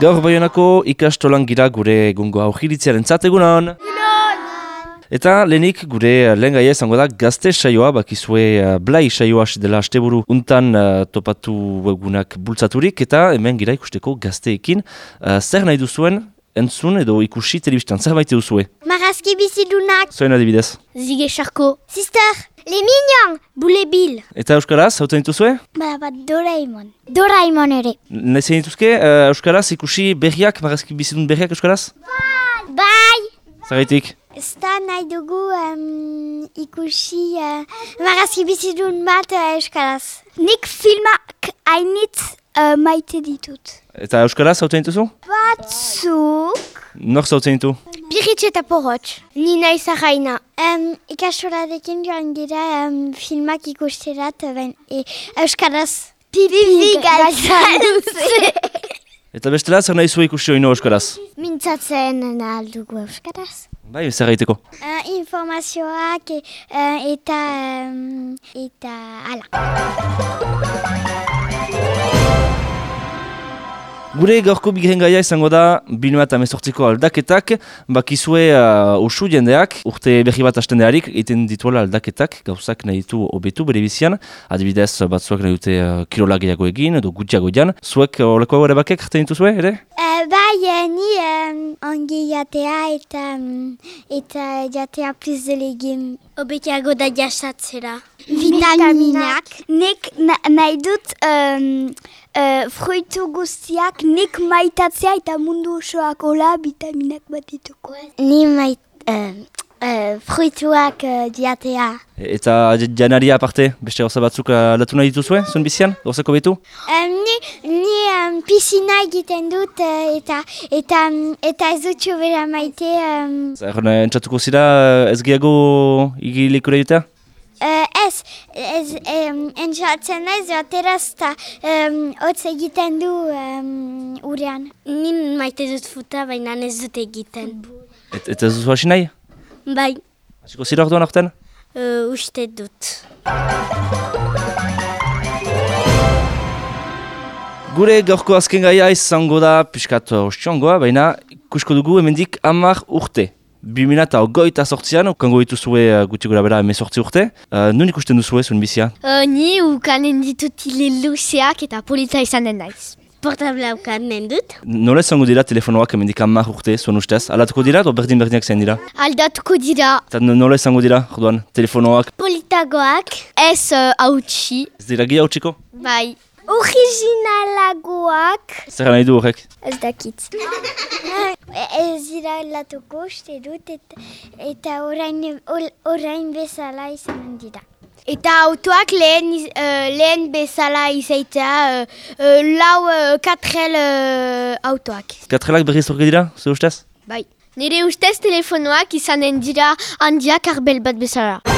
Gaur baionako ikastolan gira gure egungo aujiritziaren zategunan. Eta lehenik gure lehen gaia izango da gazte saioa, bakizue uh, blai saioa dela asteburu untan uh, topatu egunak bultzaturik, eta hemen gira ikusteko gazteekin. Uh, zer nahi duzuen, entzun edo ikusi telebistan, zer baite duzue? Marazki bizidunak. Zoen adibidez. Zige Charko. Sister, les mignons. Boule Bill. Eta Euskaraz, hauten dituzue? Ba, bat Doraemon. Doraemon ere. Nahi dituzke, uh, Euskaraz ikusi berriak, marazki bizidun berriak Euskaraz? Bai! Zergaitik? Ez da nahi dugu um, ikusi uh, marazki bizidun bat uh, euskaraz. Nik filmak hainitz uh, maite ditut. Eta Euskaraz, hauten dituzu? Batzuk... Nor zautzen ditu? Piritz eta porrotx. Ni nahi zahaina. Um, Ikastorarekin joan gira um, filmak ikusterat ben, e, euskaraz. Pipi galtzan. Eta bestela, zer nahi zuen ikusi oino Euskaraz? Mintzatzen aldugu euskaraz. Bai, zer gaiteko. Uh, informazioak e, uh, eta... Um, eta... ala. Gure gaurko bigarren gaia izango da binu eta mezortziko aldaketak, bakizue uh, usu jendeak, urte berri bat hasten deharik, egiten dituela aldaketak, gauzak nahi ditu obetu bere bizian, adibidez batzuak nahi dute uh, kirola gehiago egin edo gutxiago dian, zuek horreko uh, bakek hartzen dituzue, ere? Uh, bai, uh, ni um, ongi jatea eta, um, eta jatea plus de legim. Obetiago da jasatzera. Vitaminak. Nik na, nahi dut um, uh, fruitu guztiak nik maitatzea eta mundu osoak hola vitaminak bat dituko. Ni mait... Uh, uh, fruituak uh, diatea. Eta janaria aparte, beste gauza batzuk aldatu nahi dituzue, zuen bizian, gauzako betu? Um, ni um, piscina egiten dut uh, eta eta um, eta ez dut bera maite. Um, Zer, entzatuko zira ez gehiago igilikura jutea? Uh, ez, ez um, entzatzen ez, ateraz eta um, hotz egiten du um, urean. Nin maite dut futa, baina ez dut egiten. Et, eta ez duzu hasi nahi? Bai, Hasiko zira orduan aurten? uh, uste dut. Gure gaurko azken gaia izango da piskat ostiongoa, baina ikusko dugu hemendik hamar urte. 2008 sortzian, kango dituzue uh, gutxi gura bera emezortzi urte. Uh, nun ikusten duzue zuen bizia? Uh, ni ukanen ditut ile luzeak eta polita izan den naiz. Portabla ukanen dut. Nola izango dira telefonoak hemendik hamar urte zuen ustez? Alatuko dira edo berdin berdinak zain dira? Aldatuko dira Eta nola izango dira, orduan, telefonoak? politagoak. Ez uh, hautsi. Ez dira gia utxiko? Bai. Originalagoak. Zer nahi du horrek? Ez dakit. Ez dira latuko uste dut eta, eta orain, orain bezala izan dira. Eta autoak lehen, eh, lehen bezala izaitea uh, uh, lau uh, katrel uh, autoak. Katrelak berriz horre dira, ustez? Bai. Nire ustez telefonoak izanen dira handiak arbel bat bezala.